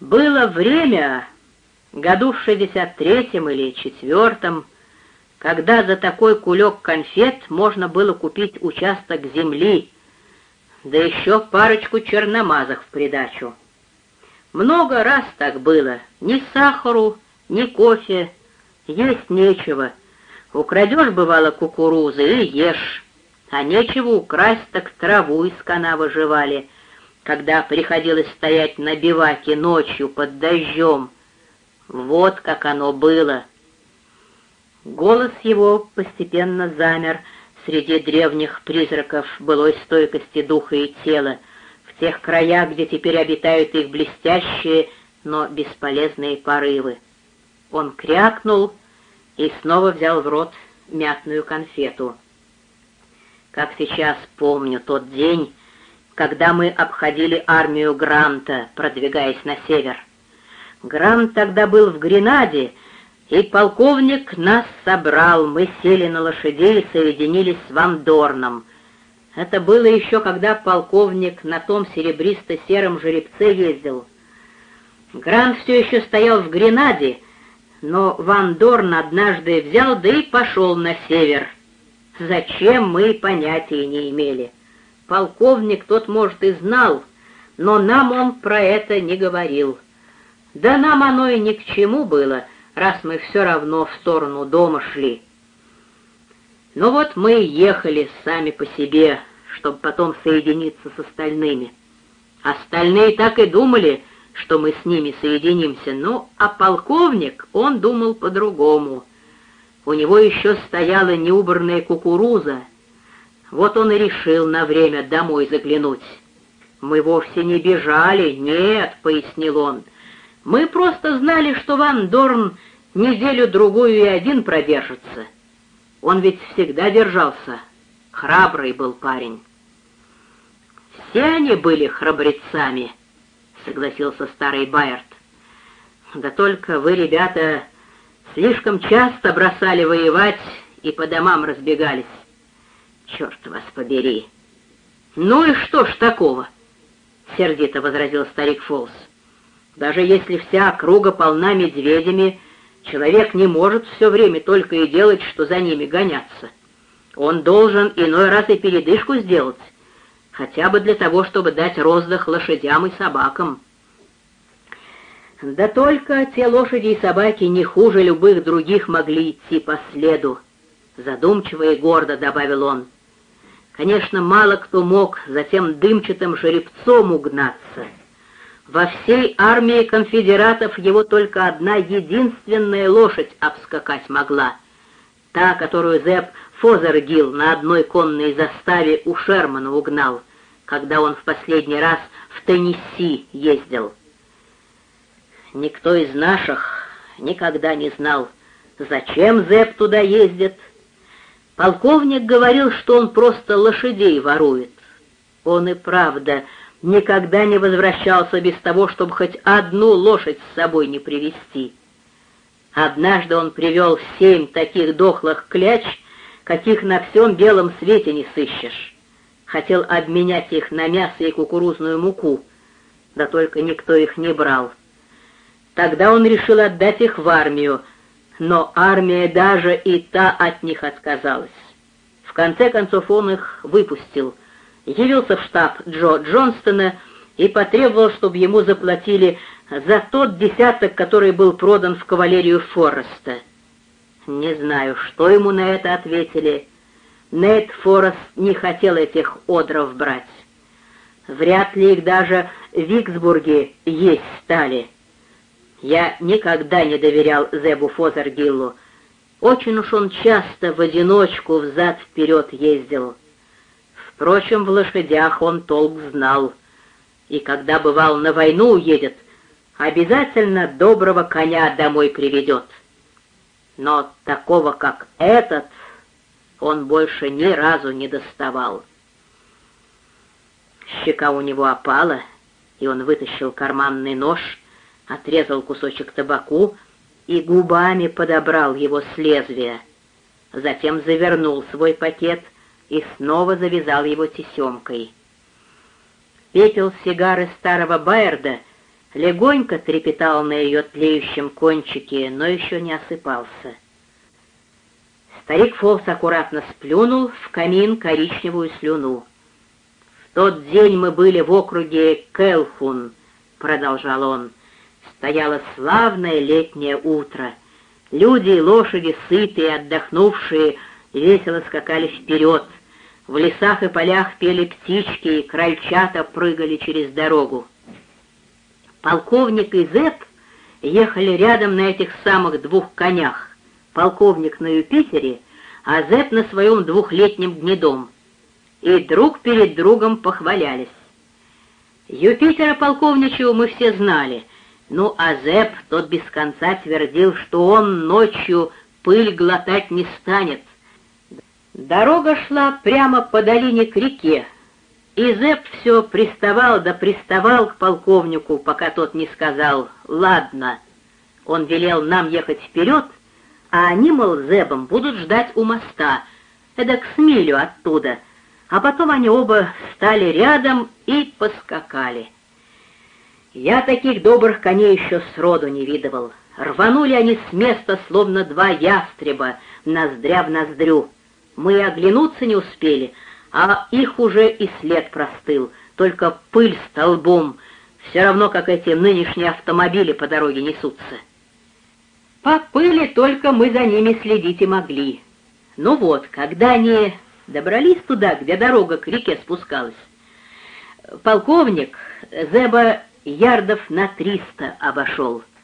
Было время, году в шестьдесят третьем или четвертом, когда за такой кулек конфет можно было купить участок земли, да еще парочку черномазых в придачу. Много раз так было, ни сахару, ни кофе, есть нечего. Украдешь, бывало, кукурузы и ешь, а нечего украсть, так траву из канавы жевали, когда приходилось стоять на биваке ночью под дождем. Вот как оно было. Голос его постепенно замер среди древних призраков былой стойкости духа и тела, в тех краях, где теперь обитают их блестящие, но бесполезные порывы. Он крякнул и снова взял в рот мятную конфету. Как сейчас помню тот день, когда мы обходили армию Гранта, продвигаясь на север. Грант тогда был в Гренаде, и полковник нас собрал, мы сели на лошадей и соединились с Ван Дорном. Это было еще, когда полковник на том серебристо-сером жеребце ездил. Грант все еще стоял в Гренаде, но Ван Дорн однажды взял, да и пошел на север. Зачем, мы понятия не имели. Полковник тот, может, и знал, но нам он про это не говорил. Да нам оно и ни к чему было, раз мы все равно в сторону дома шли. Ну вот мы ехали сами по себе, чтобы потом соединиться с остальными. Остальные так и думали, что мы с ними соединимся, ну, а полковник, он думал по-другому. У него еще стояла неубранная кукуруза. Вот он и решил на время домой заглянуть. «Мы вовсе не бежали, нет», — пояснил он. «Мы просто знали, что Ван Дорн неделю-другую и один продержится. Он ведь всегда держался. Храбрый был парень». «Все они были храбрецами», — согласился старый Байерт. «Да только вы, ребята, слишком часто бросали воевать и по домам разбегались. Черт вас побери!» «Ну и что ж такого?» — сердито возразил старик Фолс. «Даже если вся округа полна медведями, человек не может все время только и делать, что за ними гоняться. Он должен иной раз и передышку сделать, хотя бы для того, чтобы дать роздых лошадям и собакам. Да только те лошади и собаки не хуже любых других могли идти по следу, задумчиво и гордо добавил он. Конечно, мало кто мог за тем дымчатым жеребцом угнаться. Во всей армии конфедератов его только одна единственная лошадь обскакать могла, та, которую Зепп Фозергил на одной конной заставе у Шермана угнал когда он в последний раз в Теннесси ездил. Никто из наших никогда не знал, зачем Зэп туда ездит. Полковник говорил, что он просто лошадей ворует. Он и правда никогда не возвращался без того, чтобы хоть одну лошадь с собой не привести. Однажды он привел семь таких дохлых кляч, каких на всем белом свете не сыщешь хотел обменять их на мясо и кукурузную муку, да только никто их не брал. Тогда он решил отдать их в армию, но армия даже и та от них отказалась. В конце концов он их выпустил, явился в штаб Джо Джонстона и потребовал, чтобы ему заплатили за тот десяток, который был продан в кавалерию Фореста. Не знаю, что ему на это ответили, Нейт Форест не хотел этих одров брать. Вряд ли их даже в Виксбурге есть стали. Я никогда не доверял Зебу Фозергиллу. Очень уж он часто в одиночку взад-вперед ездил. Впрочем, в лошадях он толк знал. И когда бывал на войну уедет, обязательно доброго коня домой приведет. Но такого, как этот, он больше ни разу не доставал. Щека у него опала, и он вытащил карманный нож, отрезал кусочек табаку и губами подобрал его с лезвия. Затем завернул свой пакет и снова завязал его тесемкой. Пепел сигары старого Байерда легонько трепетал на ее тлеющем кончике, но еще не осыпался. Старик Фолс аккуратно сплюнул в камин коричневую слюну. «В тот день мы были в округе Келхун», — продолжал он. «Стояло славное летнее утро. Люди и лошади, сытые, отдохнувшие, весело скакали вперед. В лесах и полях пели птички, и крольчата прыгали через дорогу. Полковник и Зэп ехали рядом на этих самых двух конях полковник на Юпитере, а Зэп на своем двухлетнем гнедом. И друг перед другом похвалялись. Юпитера полковничего мы все знали, ну а Зэп тот без конца твердил, что он ночью пыль глотать не станет. Дорога шла прямо по долине к реке, и Зэп все приставал да приставал к полковнику, пока тот не сказал «Ладно». Он велел нам ехать вперед, а они, мол, Зебом будут ждать у моста, эдак с милю оттуда, а потом они оба стали рядом и поскакали. Я таких добрых коней еще сроду не видывал. Рванули они с места, словно два ястреба, ноздря в ноздрю. Мы оглянуться не успели, а их уже и след простыл, только пыль столбом, все равно, как эти нынешние автомобили по дороге несутся. По пыли только мы за ними следить и могли. Ну вот, когда они добрались туда, где дорога к реке спускалась, полковник Зеба ярдов на триста обошел —